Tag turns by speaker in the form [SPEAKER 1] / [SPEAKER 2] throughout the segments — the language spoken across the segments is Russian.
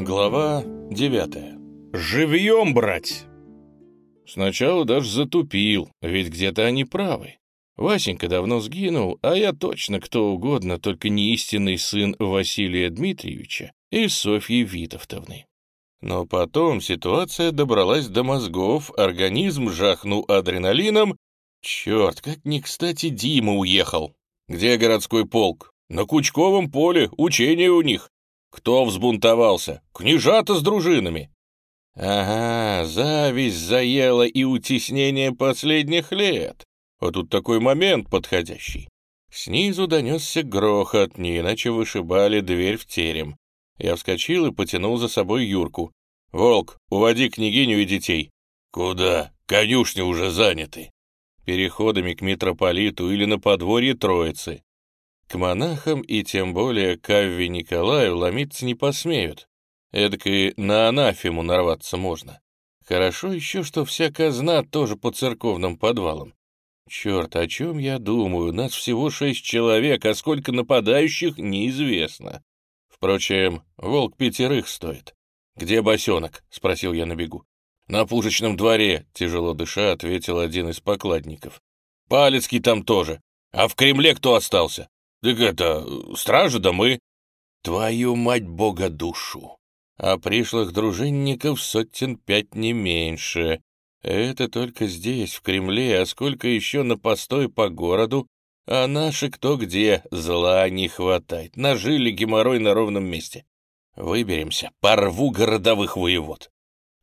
[SPEAKER 1] Глава девятая. Живьем брать! Сначала даже затупил, ведь где-то они правы. Васенька давно сгинул, а я точно кто угодно, только не истинный сын Василия Дмитриевича и Софьи Витовтовны. Но потом ситуация добралась до мозгов, организм жахнул адреналином. Черт, как не кстати Дима уехал. Где городской полк? На Кучковом поле, учение у них. Кто взбунтовался? Княжата с дружинами. Ага, зависть заела и утеснение последних лет. А тут такой момент подходящий. Снизу донесся грохот, не иначе вышибали дверь в терем. Я вскочил и потянул за собой Юрку. «Волк, уводи княгиню и детей». «Куда? Конюшни уже заняты». Переходами к митрополиту или на подворье Троицы. К монахам и тем более к Авве Николаю ломиться не посмеют. Эдак и на анафему нарваться можно. Хорошо еще, что вся казна тоже по церковным подвалам. Черт, о чем я думаю? Нас всего шесть человек, а сколько нападающих, неизвестно. Впрочем, волк пятерых стоит. «Где босенок?» — спросил я на бегу. «На пушечном дворе», — тяжело дыша, ответил один из покладников. «Палецкий там тоже. А в Кремле кто остался?» «Так это, стража да мы». «Твою мать бога душу!» А пришлых дружинников сотен пять не меньше. Это только здесь, в Кремле, а сколько еще на постой по городу, а наши кто где, зла не хватает, нажили геморрой на ровном месте. Выберемся, порву городовых воевод.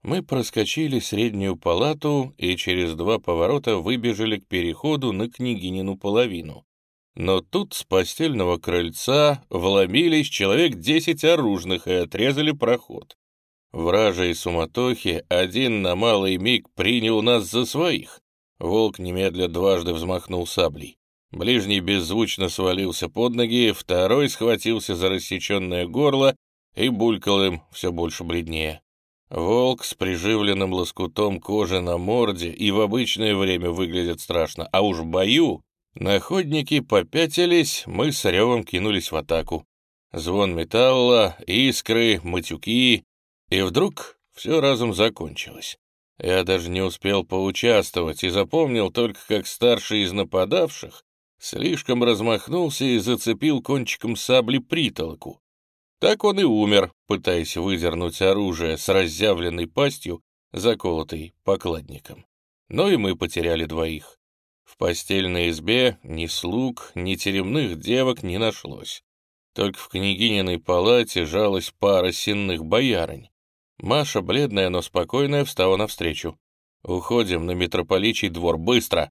[SPEAKER 1] Мы проскочили среднюю палату и через два поворота выбежали к переходу на княгинину половину. Но тут с постельного крыльца вломились человек десять оружных и отрезали проход. Вражей суматохи один на малый миг принял нас за своих. Волк немедля дважды взмахнул саблей. Ближний беззвучно свалился под ноги, второй схватился за рассеченное горло и булькал им все больше бледнее. Волк с приживленным лоскутом кожи на морде и в обычное время выглядит страшно, а уж в бою Находники попятились, мы с ревом кинулись в атаку. Звон металла, искры, матюки, и вдруг все разом закончилось. Я даже не успел поучаствовать и запомнил только, как старший из нападавших слишком размахнулся и зацепил кончиком сабли притолоку. Так он и умер, пытаясь выдернуть оружие с разъявленной пастью, заколотой покладником. Но и мы потеряли двоих. В постельной избе ни слуг, ни теремных девок не нашлось. Только в княгининой палате жалась пара сенных боярынь. Маша, бледная, но спокойная, встала навстречу. «Уходим на митрополичий двор, быстро!»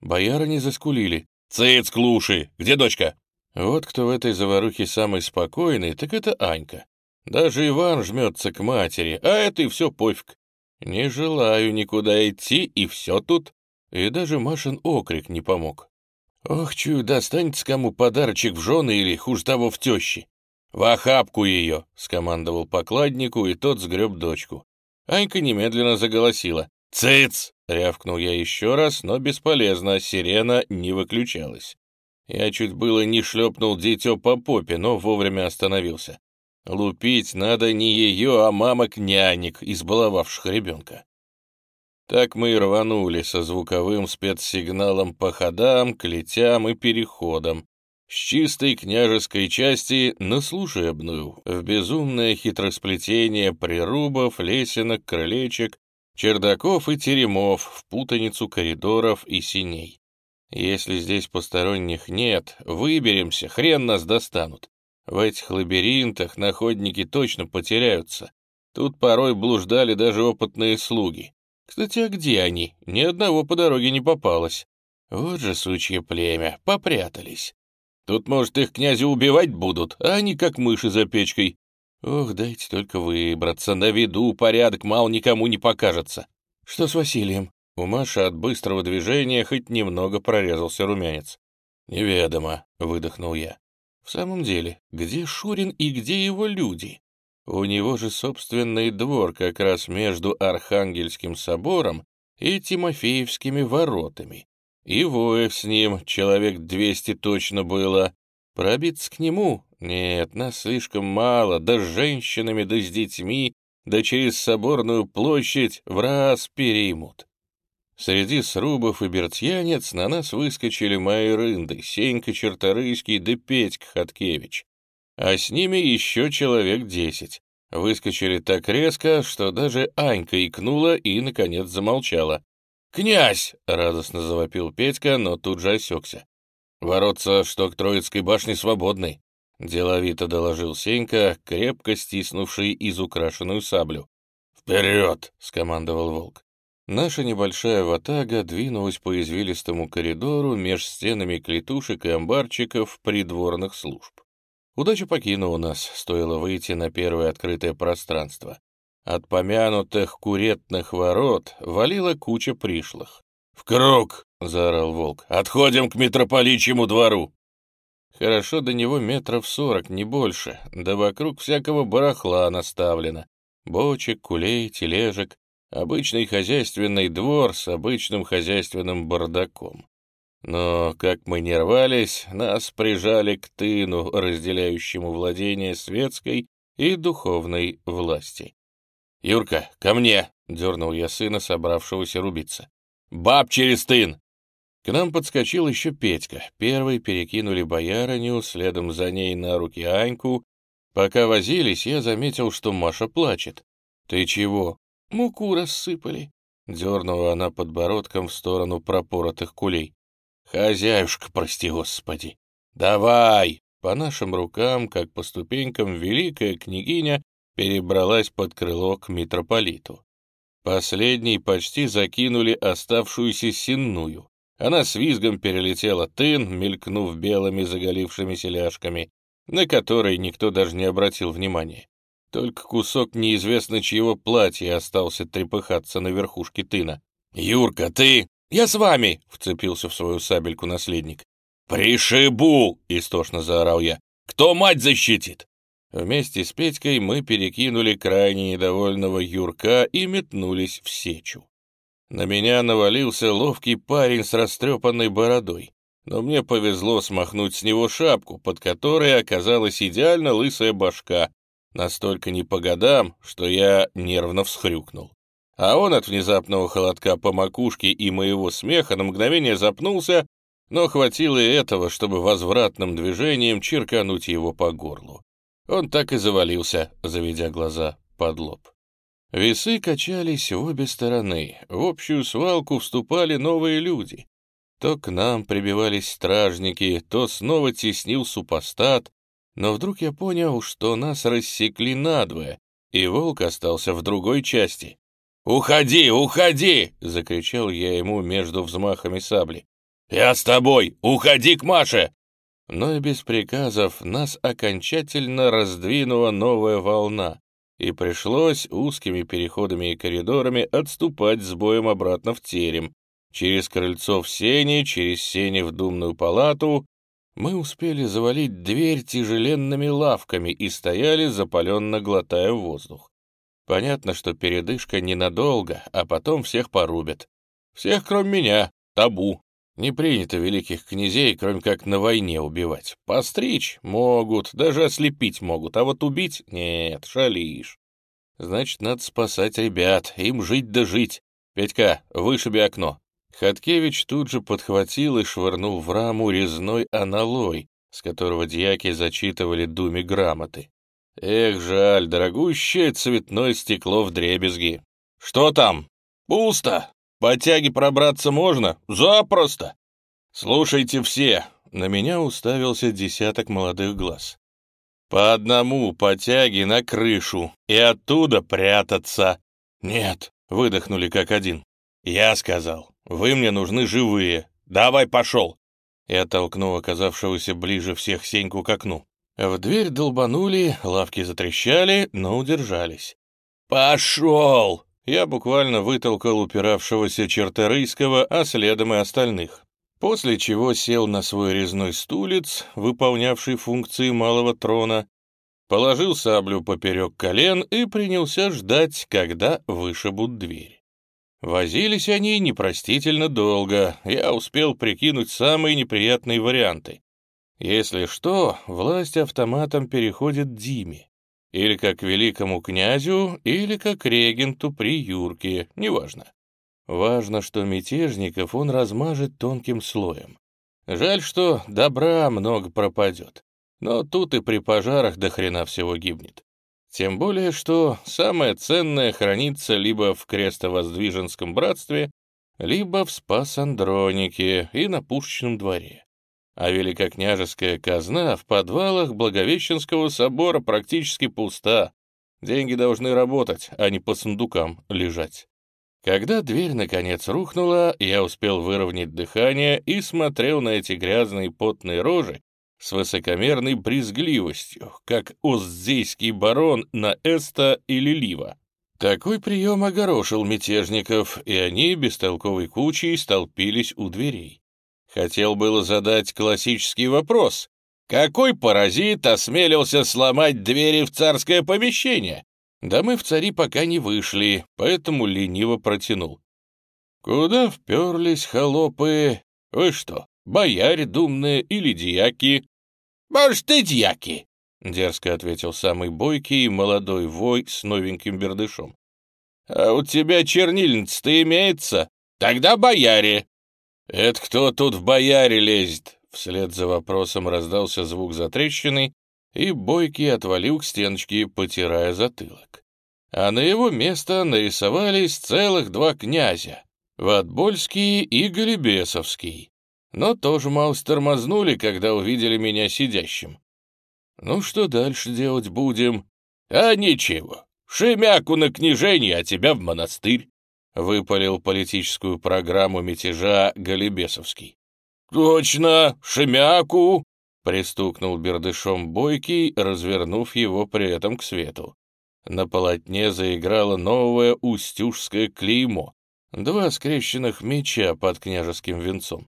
[SPEAKER 1] Боярыни заскулили. «Цыц, клуши! Где дочка?» Вот кто в этой заварухе самый спокойный, так это Анька. Даже Иван жмется к матери, а это и все пофиг. Не желаю никуда идти, и все тут. И даже Машин окрик не помог. Ох, чую, достанется кому подарочек в жены или, хуже того, в тещи. «В охапку ее!» — скомандовал покладнику, и тот сгреб дочку. Анька немедленно заголосила. «Цыц!» — рявкнул я еще раз, но бесполезно, сирена не выключалась. Я чуть было не шлепнул дитё по попе, но вовремя остановился. Лупить надо не ее, а мамок-нянек, избаловавших ребенка. Так мы и рванули со звуковым спецсигналом по ходам, клетям и переходам, с чистой княжеской части на служебную, в безумное хитросплетение прирубов, лесенок, крылечек, чердаков и теремов, в путаницу коридоров и синей. Если здесь посторонних нет, выберемся, хрен нас достанут. В этих лабиринтах находники точно потеряются. Тут порой блуждали даже опытные слуги. Кстати, а где они? Ни одного по дороге не попалось. Вот же сучье племя, попрятались. Тут, может, их князя убивать будут, а они как мыши за печкой. Ох, дайте только выбраться, на виду порядок мало никому не покажется. Что с Василием? У Маши от быстрого движения хоть немного прорезался румянец. «Неведомо», — выдохнул я. «В самом деле, где Шурин и где его люди? У него же собственный двор как раз между Архангельским собором и Тимофеевскими воротами. И воев с ним человек двести точно было. Пробиться к нему Нет, нас слишком мало, да с женщинами, да с детьми, да через соборную площадь в раз переймут. Среди срубов и бертьянец на нас выскочили мои рынды, Сенька Черторыйский да Петька Хаткевич. А с ними еще человек десять. Выскочили так резко, что даже Анька икнула и, наконец, замолчала. «Князь!» — радостно завопил Петька, но тут же осекся. «Воротца, что к Троицкой башне свободны», — деловито доложил Сенька, крепко стиснувший изукрашенную саблю. «Вперед!» — скомандовал волк. Наша небольшая ватага двинулась по извилистому коридору меж стенами клетушек и амбарчиков придворных служб. Удача покинула нас, стоило выйти на первое открытое пространство. От помянутых куретных ворот валила куча пришлых. «В круг!» — заорал волк. «Отходим к митрополичьему двору!» Хорошо до него метров сорок, не больше, да вокруг всякого барахла наставлено. Бочек, кулей, тележек. Обычный хозяйственный двор с обычным хозяйственным бардаком. Но, как мы не рвались, нас прижали к тыну, разделяющему владение светской и духовной власти. «Юрка, ко мне!» — дернул я сына, собравшегося рубиться. «Баб через тын!» К нам подскочил еще Петька. Первый перекинули боярыню, следом за ней на руки Аньку. Пока возились, я заметил, что Маша плачет. «Ты чего?» «Муку рассыпали», — дернула она подбородком в сторону пропоротых кулей. «Хозяюшка, прости господи! Давай!» По нашим рукам, как по ступенькам, великая княгиня перебралась под крыло к митрополиту. Последней почти закинули оставшуюся сенную. Она с визгом перелетела тын, мелькнув белыми заголившимися ляжками, на который никто даже не обратил внимания. Только кусок неизвестно чьего платья остался трепыхаться на верхушке тына. «Юрка, ты...» «Я с вами!» — вцепился в свою сабельку наследник. «Пришибу!» — истошно заорал я. «Кто мать защитит?» Вместе с Петькой мы перекинули крайне недовольного Юрка и метнулись в сечу. На меня навалился ловкий парень с растрепанной бородой, но мне повезло смахнуть с него шапку, под которой оказалась идеально лысая башка, настолько не по годам, что я нервно всхрюкнул. А он от внезапного холодка по макушке и моего смеха на мгновение запнулся, но хватило и этого, чтобы возвратным движением черкануть его по горлу. Он так и завалился, заведя глаза под лоб. Весы качались в обе стороны, в общую свалку вступали новые люди. То к нам прибивались стражники, то снова теснил супостат, но вдруг я понял, что нас рассекли надвое, и волк остался в другой части. «Уходи, уходи!» — закричал я ему между взмахами сабли. «Я с тобой! Уходи к Маше!» Но и без приказов нас окончательно раздвинула новая волна, и пришлось узкими переходами и коридорами отступать с боем обратно в терем. Через крыльцо в сене, через сене в думную палату мы успели завалить дверь тяжеленными лавками и стояли, запаленно глотая воздух. Понятно, что передышка ненадолго, а потом всех порубят. Всех, кроме меня, табу. Не принято великих князей, кроме как на войне убивать. Постричь могут, даже ослепить могут, а вот убить — нет, шалишь. Значит, надо спасать ребят, им жить да жить. Петька, вышиби окно. Хаткевич тут же подхватил и швырнул в раму резной аналой, с которого дьяки зачитывали думе грамоты. Эх, жаль, дорогущее цветное стекло в дребезги. Что там? Пусто. По тяге пробраться можно? Запросто. Слушайте все. На меня уставился десяток молодых глаз. По одному по тяге на крышу и оттуда прятаться. Нет, выдохнули как один. Я сказал, вы мне нужны живые. Давай пошел. Я толкнул оказавшегося ближе всех Сеньку к окну. В дверь долбанули, лавки затрещали, но удержались. «Пошел!» Я буквально вытолкал упиравшегося черторыйского, а следом и остальных. После чего сел на свой резной стулец, выполнявший функции малого трона, положил саблю поперек колен и принялся ждать, когда вышибут дверь. Возились они непростительно долго, я успел прикинуть самые неприятные варианты. Если что, власть автоматом переходит Диме. Или как великому князю, или как регенту при Юрке, неважно. Важно, что мятежников он размажет тонким слоем. Жаль, что добра много пропадет. Но тут и при пожарах до хрена всего гибнет. Тем более, что самое ценное хранится либо в крестовоздвиженском братстве, либо в Спас-Андронике и на Пушечном дворе. А великокняжеская казна в подвалах Благовещенского собора практически пуста. Деньги должны работать, а не по сундукам лежать. Когда дверь наконец рухнула, я успел выровнять дыхание и смотрел на эти грязные потные рожи с высокомерной брезгливостью, как оздзейский барон на Эста или Лива. Такой прием огорошил мятежников, и они бестолковой кучей столпились у дверей. Хотел было задать классический вопрос. Какой паразит осмелился сломать двери в царское помещение? Да мы в цари пока не вышли, поэтому лениво протянул. Куда вперлись холопы? Вы что, бояре думные или дьяки?» «Может, и дьяки», — дерзко ответил самый бойкий молодой вой с новеньким бердышом. «А у тебя чернильница-то имеется? Тогда бояре». «Это кто тут в бояре лезет?» Вслед за вопросом раздался звук затрещины, и бойкий отвалил к стеночке, потирая затылок. А на его место нарисовались целых два князя — Ватбольский и Голебесовский но тоже малость тормознули, когда увидели меня сидящим. Ну что дальше делать будем? А ничего, Шемяку на княжение, а тебя в монастырь, выпалил политическую программу мятежа Голебесовский. Точно, Шемяку, пристукнул бердышом Бойкий, развернув его при этом к свету. На полотне заиграло новое устюжское клеймо, два скрещенных меча под княжеским венцом.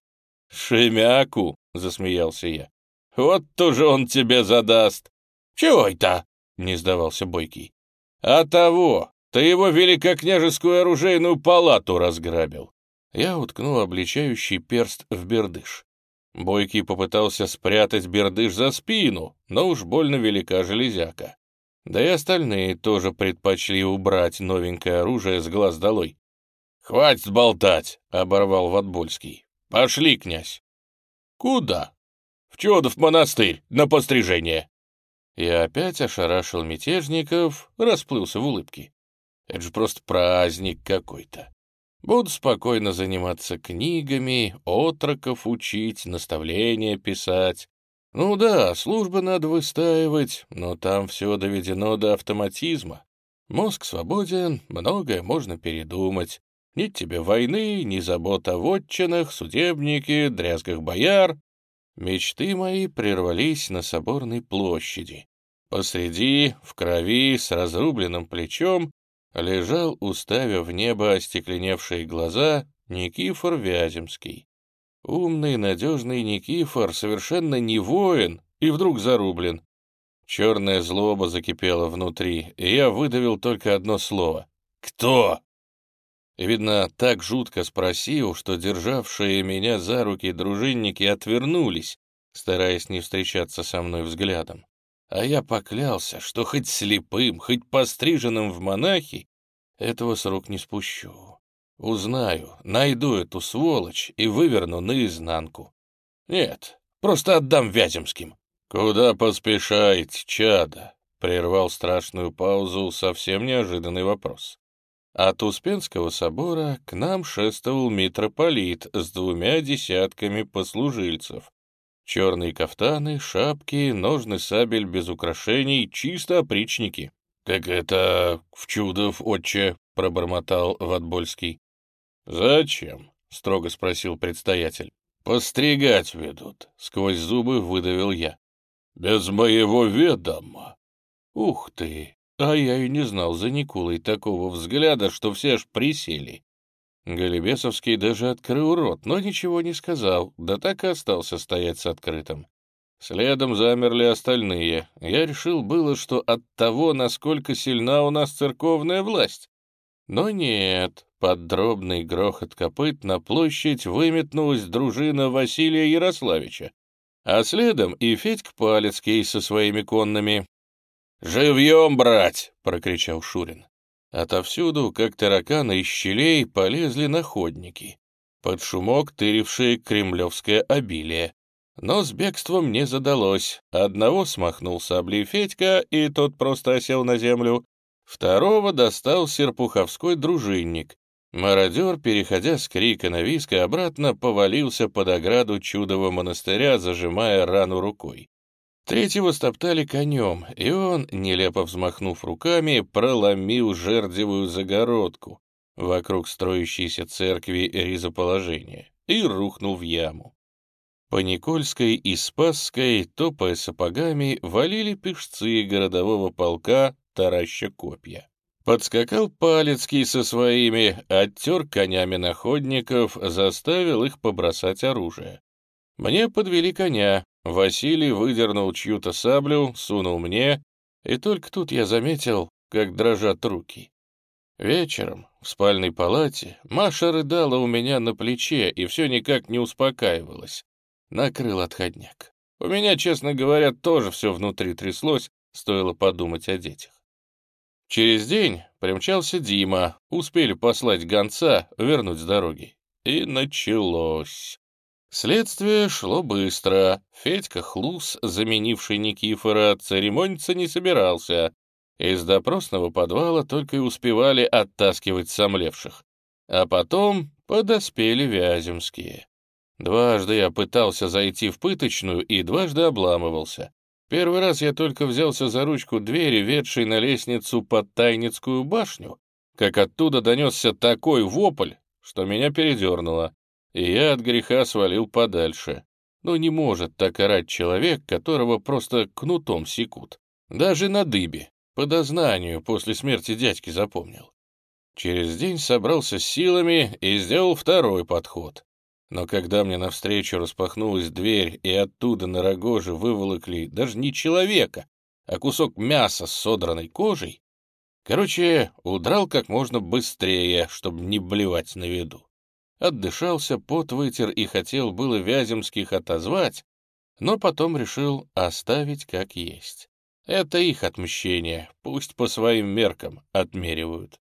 [SPEAKER 1] «Шемяку!» — засмеялся я. «Вот тоже он тебе задаст!» «Чего это?» — не сдавался Бойкий. «А того! Ты его великокняжескую оружейную палату разграбил!» Я уткнул обличающий перст в бердыш. Бойкий попытался спрятать бердыш за спину, но уж больно велика железяка. Да и остальные тоже предпочли убрать новенькое оружие с глаз долой. «Хватит болтать!» — оборвал Ватбольский. «Пошли, князь». «Куда?» «В Чудов монастырь, на пострижение». Я опять ошарашил мятежников, расплылся в улыбке. Это же просто праздник какой-то. Буду спокойно заниматься книгами, отроков учить, наставления писать. Ну да, службы надо выстаивать, но там все доведено до автоматизма. Мозг свободен, многое можно передумать. Ни тебе войны, ни забот о вотчинах, судебнике, дрязгах бояр. Мечты мои прервались на соборной площади. Посреди, в крови, с разрубленным плечом, лежал, уставив в небо остекленевшие глаза, Никифор Вяземский. Умный, надежный Никифор совершенно не воин и вдруг зарублен. Черная злоба закипела внутри, и я выдавил только одно слово. «Кто?» Видно, так жутко спросил, что державшие меня за руки дружинники отвернулись, стараясь не встречаться со мной взглядом. А я поклялся, что хоть слепым, хоть постриженным в монахи, этого с не спущу. Узнаю, найду эту сволочь и выверну наизнанку. Нет, просто отдам Вяземским. «Куда поспешаете, чада?» — прервал страшную паузу совсем неожиданный вопрос. От Успенского собора к нам шествовал митрополит с двумя десятками послужильцев. Черные кафтаны, шапки, ножны сабель без украшений, чисто опричники. — Так это в чудов, отче, — пробормотал Ватбольский. — Зачем? — строго спросил предстоятель. — Постригать ведут, — сквозь зубы выдавил я. — Без моего ведома. — Ух ты! А я и не знал за Никулой такого взгляда, что все аж присели. Голебесовский даже открыл рот, но ничего не сказал, да так и остался стоять с открытым. Следом замерли остальные. Я решил было, что от того, насколько сильна у нас церковная власть. Но нет, под дробный грохот копыт на площадь выметнулась дружина Василия Ярославича. а следом и Федька Палецкий со своими конными. «Живьем, брать!» — прокричал Шурин. Отовсюду, как тараканы из щелей, полезли находники, под шумок тырившие кремлевское обилие. Но с бегством не задалось. Одного смахнул саблей Федька, и тот просто осел на землю. Второго достал серпуховской дружинник. Мародер, переходя с крика на виск, обратно повалился под ограду чудового монастыря, зажимая рану рукой. Третьего стоптали конем, и он, нелепо взмахнув руками, проломил жердевую загородку вокруг строящейся церкви ризоположения и рухнул в яму. По Никольской и Спасской, топая сапогами, валили пешцы городового полка, тараща копья. Подскакал Палецкий со своими, оттер конями находников, заставил их побросать оружие. Мне подвели коня, Василий выдернул чью-то саблю, сунул мне, и только тут я заметил, как дрожат руки. Вечером в спальной палате Маша рыдала у меня на плече и все никак не успокаивалась накрыл отходняк. У меня, честно говоря, тоже все внутри тряслось, стоило подумать о детях. Через день примчался Дима, успели послать гонца, вернуть с дороги. И началось. Следствие шло быстро. Федька Хлус, заменивший Никифора, церемониться не собирался. Из допросного подвала только и успевали оттаскивать сомлевших. А потом подоспели Вяземские. Дважды я пытался зайти в пыточную и дважды обламывался. Первый раз я только взялся за ручку двери, ведшей на лестницу под Тайницкую башню, как оттуда донесся такой вопль, что меня передернуло, и я от греха свалил подальше. Но не может так орать человек, которого просто кнутом секут. Даже на дыбе, по дознанию, после смерти дядьки запомнил. Через день собрался с силами и сделал второй подход. Но когда мне навстречу распахнулась дверь, и оттуда на рогоже выволокли даже не человека, а кусок мяса с содранной кожей, короче, удрал как можно быстрее, чтобы не блевать на виду. Отдышался, пот вытер и хотел было Вяземских отозвать, но потом решил оставить как есть. Это их отмщение, пусть по своим меркам отмеривают.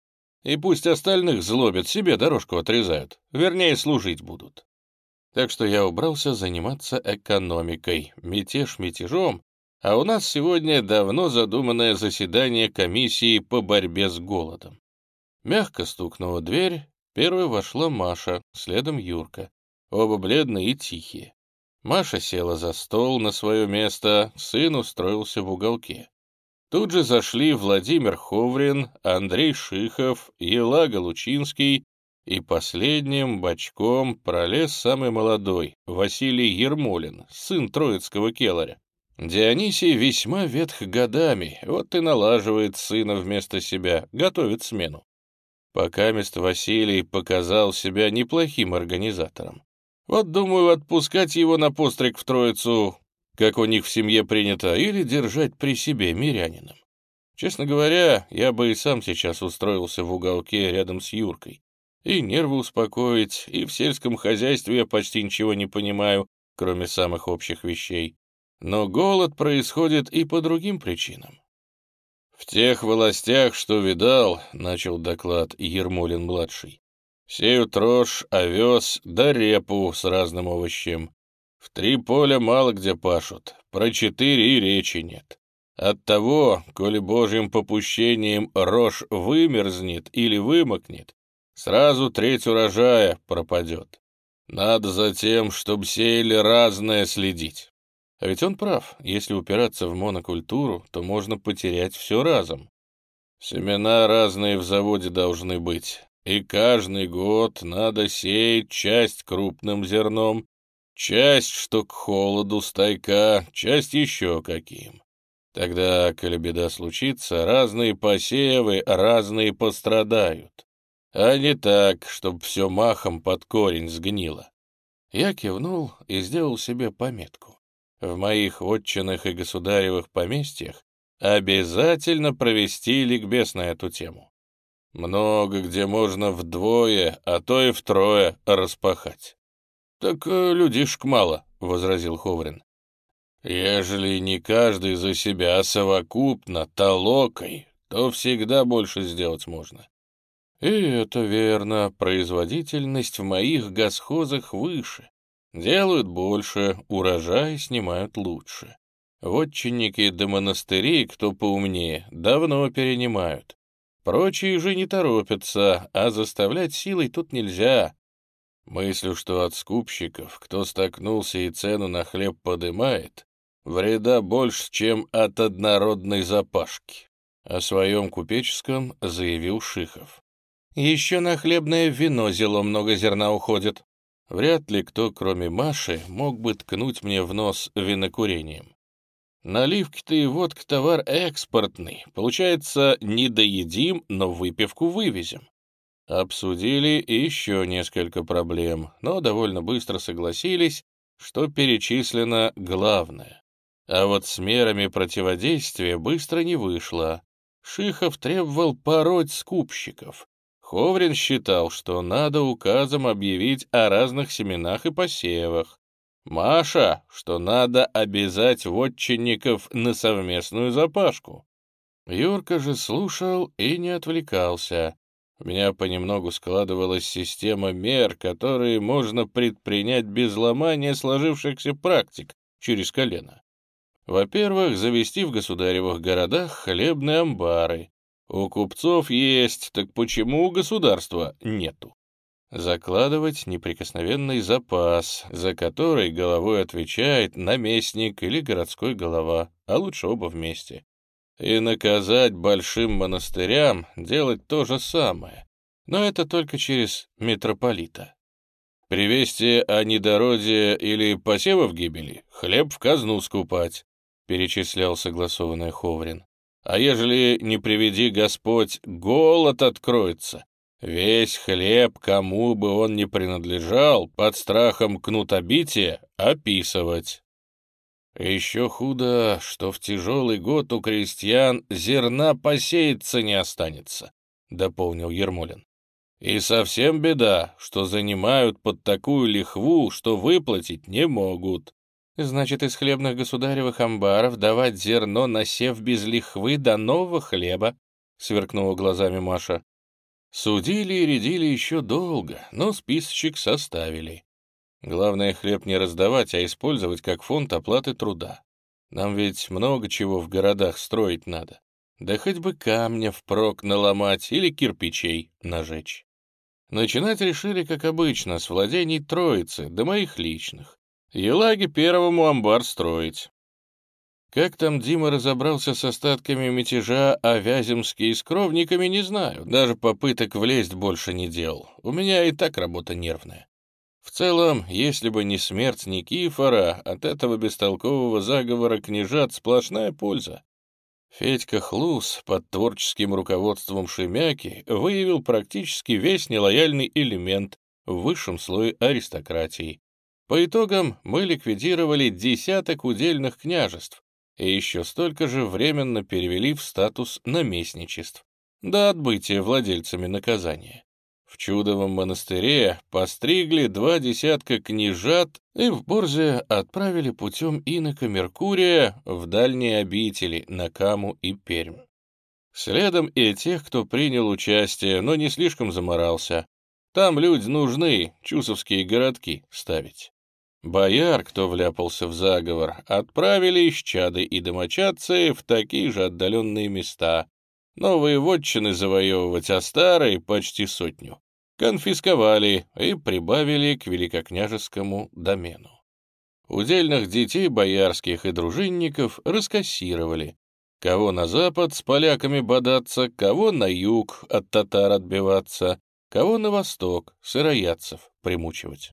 [SPEAKER 1] И пусть остальных злобят, себе дорожку отрезают, вернее, служить будут. Так что я убрался заниматься экономикой, мятеж мятежом, а у нас сегодня давно задуманное заседание комиссии по борьбе с голодом. Мягко стукнула дверь, первой вошла Маша, следом Юрка. Оба бледные и тихие. Маша села за стол на свое место, сын устроился в уголке. Тут же зашли Владимир Ховрин, Андрей Шихов, Елага Лучинский и последним бочком пролез самый молодой, Василий Ермолин, сын троицкого келаря. Дионисий весьма ветх годами, вот и налаживает сына вместо себя, готовит смену. Пока мест Василий показал себя неплохим организатором. Вот, думаю, отпускать его на постриг в Троицу, как у них в семье принято, или держать при себе мирянином. Честно говоря, я бы и сам сейчас устроился в уголке рядом с Юркой и нервы успокоить, и в сельском хозяйстве я почти ничего не понимаю, кроме самых общих вещей. Но голод происходит и по другим причинам. «В тех властях, что видал, — начал доклад Ермолин-младший, — сеют рожь, овес да репу с разным овощем. В три поля мало где пашут, про четыре и речи нет. Оттого, коли божьим попущением рожь вымерзнет или вымокнет, Сразу треть урожая пропадет. Надо за тем, чтобы сеяли разное следить. А ведь он прав, если упираться в монокультуру, то можно потерять все разом. Семена разные в заводе должны быть, и каждый год надо сеять часть крупным зерном, часть, что к холоду стайка, часть еще каким. Тогда, коли беда случится, разные посевы, разные пострадают а не так, чтобы все махом под корень сгнило. Я кивнул и сделал себе пометку. В моих отчинных и государевых поместьях обязательно провести ликбез на эту тему. Много где можно вдвое, а то и втрое распахать. — Так э, людишек мало, — возразил Ховрин. Ежели не каждый за себя, а совокупно, толокой, то всегда больше сделать можно. И это верно, производительность в моих госхозах выше. Делают больше, урожай снимают лучше. Вотчинники до монастырей, кто поумнее, давно перенимают. Прочие же не торопятся, а заставлять силой тут нельзя. Мыслю, что от скупщиков, кто столкнулся и цену на хлеб подымает, вреда больше, чем от однородной запашки. О своем купеческом заявил Шихов. Еще на хлебное вино зело много зерна уходит. Вряд ли кто, кроме Маши, мог бы ткнуть мне в нос винокурением. Наливки-то и водка товар экспортный. Получается, не доедим, но выпивку вывезем. Обсудили еще несколько проблем, но довольно быстро согласились, что перечислено главное. А вот с мерами противодействия быстро не вышло. Шихов требовал пороть скупщиков, Ховрин считал, что надо указом объявить о разных семенах и посевах. Маша, что надо обязать вотчинников на совместную запашку. Юрка же слушал и не отвлекался. У меня понемногу складывалась система мер, которые можно предпринять без ломания сложившихся практик через колено. Во-первых, завести в государевых городах хлебные амбары, у купцов есть, так почему у государства нету? Закладывать неприкосновенный запас, за который головой отвечает наместник или городской голова, а лучше оба вместе. И наказать большим монастырям делать то же самое, но это только через митрополита. Привести о недородие или посева в гибели, хлеб в казну скупать, перечислял согласованный Ховрин. А ежели не приведи Господь, голод откроется. Весь хлеб, кому бы он ни принадлежал, под страхом кнутобития описывать. Еще худо, что в тяжелый год у крестьян зерна посеяться не останется, — дополнил Ермолин. И совсем беда, что занимают под такую лихву, что выплатить не могут. Значит, из хлебных государевых амбаров давать зерно, насев без лихвы до нового хлеба, — сверкнула глазами Маша. Судили и рядили еще долго, но списочек составили. Главное, хлеб не раздавать, а использовать как фонд оплаты труда. Нам ведь много чего в городах строить надо. Да хоть бы камня впрок наломать или кирпичей нажечь. Начинать решили, как обычно, с владений Троицы, до моих личных. Елаге первому амбар строить. Как там Дима разобрался с остатками мятежа, а Вяземский с кровниками, не знаю. Даже попыток влезть больше не делал. У меня и так работа нервная. В целом, если бы не смерть Никифора, от этого бестолкового заговора княжат сплошная польза. Федька Хлус под творческим руководством Шемяки выявил практически весь нелояльный элемент в высшем слое аристократии. По итогам мы ликвидировали десяток удельных княжеств и еще столько же временно перевели в статус наместничеств до отбытия владельцами наказания. В Чудовом монастыре постригли два десятка княжат и в Борзе отправили путем инока Меркурия в дальние обители на Каму и Пермь. Следом и тех, кто принял участие, но не слишком заморался. Там люди нужны, чусовские городки ставить. Бояр, кто вляпался в заговор, отправили из чады и домочадцы в такие же отдаленные места. Новые вотчины завоевывать, а старые — почти сотню. Конфисковали и прибавили к великокняжескому домену. Удельных детей боярских и дружинников раскассировали. Кого на запад с поляками бодаться, кого на юг от татар отбиваться, кого на восток сыроядцев примучивать.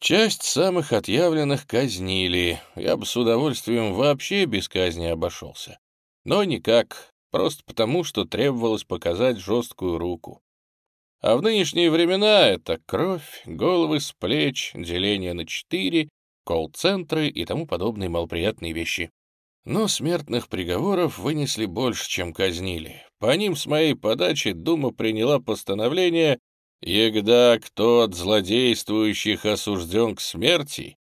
[SPEAKER 1] Часть самых отъявленных казнили. Я бы с удовольствием вообще без казни обошелся. Но никак, просто потому, что требовалось показать жесткую руку. А в нынешние времена это кровь, головы с плеч, деление на четыре, колл-центры и тому подобные малоприятные вещи. Но смертных приговоров вынесли больше, чем казнили. По ним с моей подачи Дума приняла постановление Егда кто от злодействующих осужден к смерти,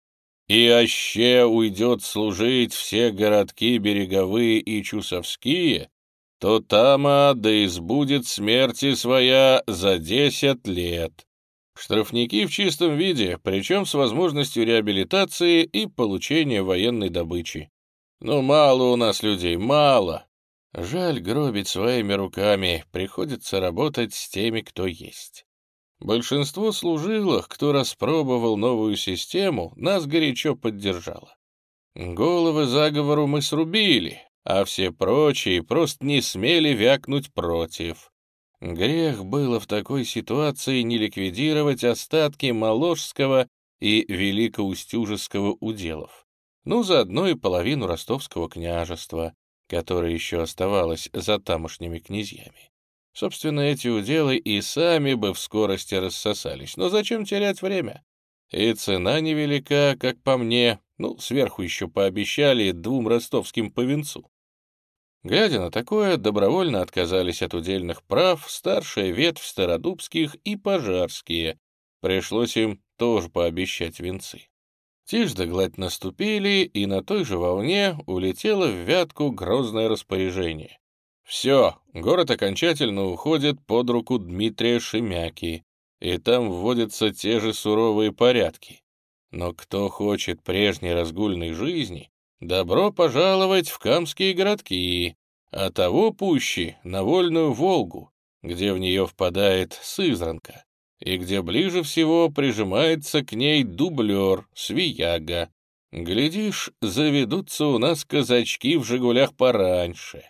[SPEAKER 1] и аще уйдет служить все городки береговые и чусовские, то тама да избудет смерти своя за десять лет. Штрафники в чистом виде, причем с возможностью реабилитации и получения военной добычи. Ну, мало у нас людей, мало. Жаль гробить своими руками, приходится работать с теми, кто есть. Большинство служилых, кто распробовал новую систему, нас горячо поддержало. Головы заговору мы срубили, а все прочие просто не смели вякнуть против. Грех было в такой ситуации не ликвидировать остатки Моложского и Великоустюжеского уделов, ну, заодно и половину ростовского княжества, которое еще оставалось за тамошними князьями. Собственно, эти уделы и сами бы в скорости рассосались, но зачем терять время? И цена невелика, как по мне, ну, сверху еще пообещали двум ростовским по венцу. Глядя на такое, добровольно отказались от удельных прав старшая ветвь Стародубских и Пожарские. Пришлось им тоже пообещать венцы. Тишь да гладь наступили, и на той же волне улетело в Вятку грозное распоряжение. Все, город окончательно уходит под руку Дмитрия Шемяки, и там вводятся те же суровые порядки. Но кто хочет прежней разгульной жизни, добро пожаловать в камские городки, а того пуще на вольную Волгу, где в нее впадает Сызранка, и где ближе всего прижимается к ней дублер, свияга. Глядишь, заведутся у нас казачки в «Жигулях» пораньше.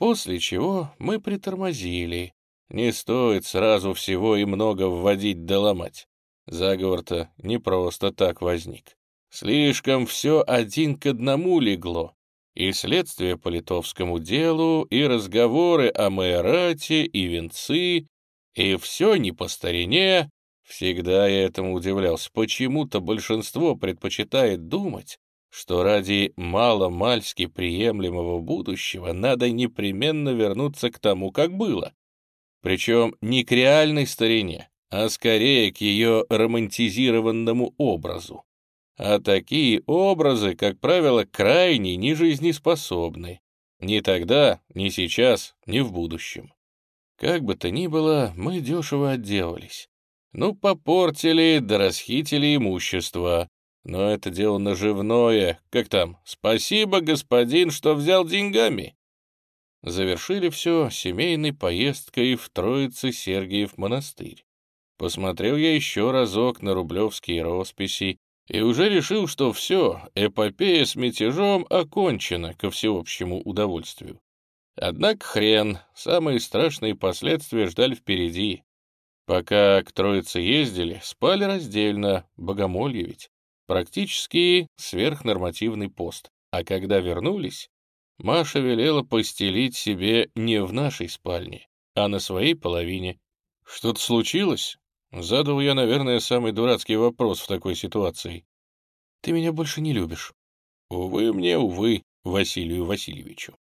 [SPEAKER 1] После чего мы притормозили. Не стоит сразу всего и много вводить да ломать. Заговор-то не просто так возник. Слишком все один к одному легло. И следствие по литовскому делу, и разговоры о майорате, и венцы, и все не по старине. Всегда я этому удивлялся. Почему-то большинство предпочитает думать, что ради мало-мальски приемлемого будущего надо непременно вернуться к тому, как было. Причем не к реальной старине, а скорее к ее романтизированному образу. А такие образы, как правило, крайне нежизнеспособны. Ни тогда, ни сейчас, ни в будущем. Как бы то ни было, мы дешево отделались. Ну, попортили да расхитили имущество, но это дело наживное. Как там? Спасибо, господин, что взял деньгами. Завершили все семейной поездкой в Троице-Сергиев монастырь. Посмотрел я еще разок на рублевские росписи и уже решил, что все, эпопея с мятежом окончена ко всеобщему удовольствию. Однако хрен, самые страшные последствия ждали впереди. Пока к Троице ездили, спали раздельно, богомолье ведь. Практически сверхнормативный пост. А когда вернулись, Маша велела постелить себе не в нашей спальне, а на своей половине. Что-то случилось? Задал я, наверное, самый дурацкий вопрос в такой ситуации. Ты меня больше не любишь. Увы мне, увы, Василию Васильевичу.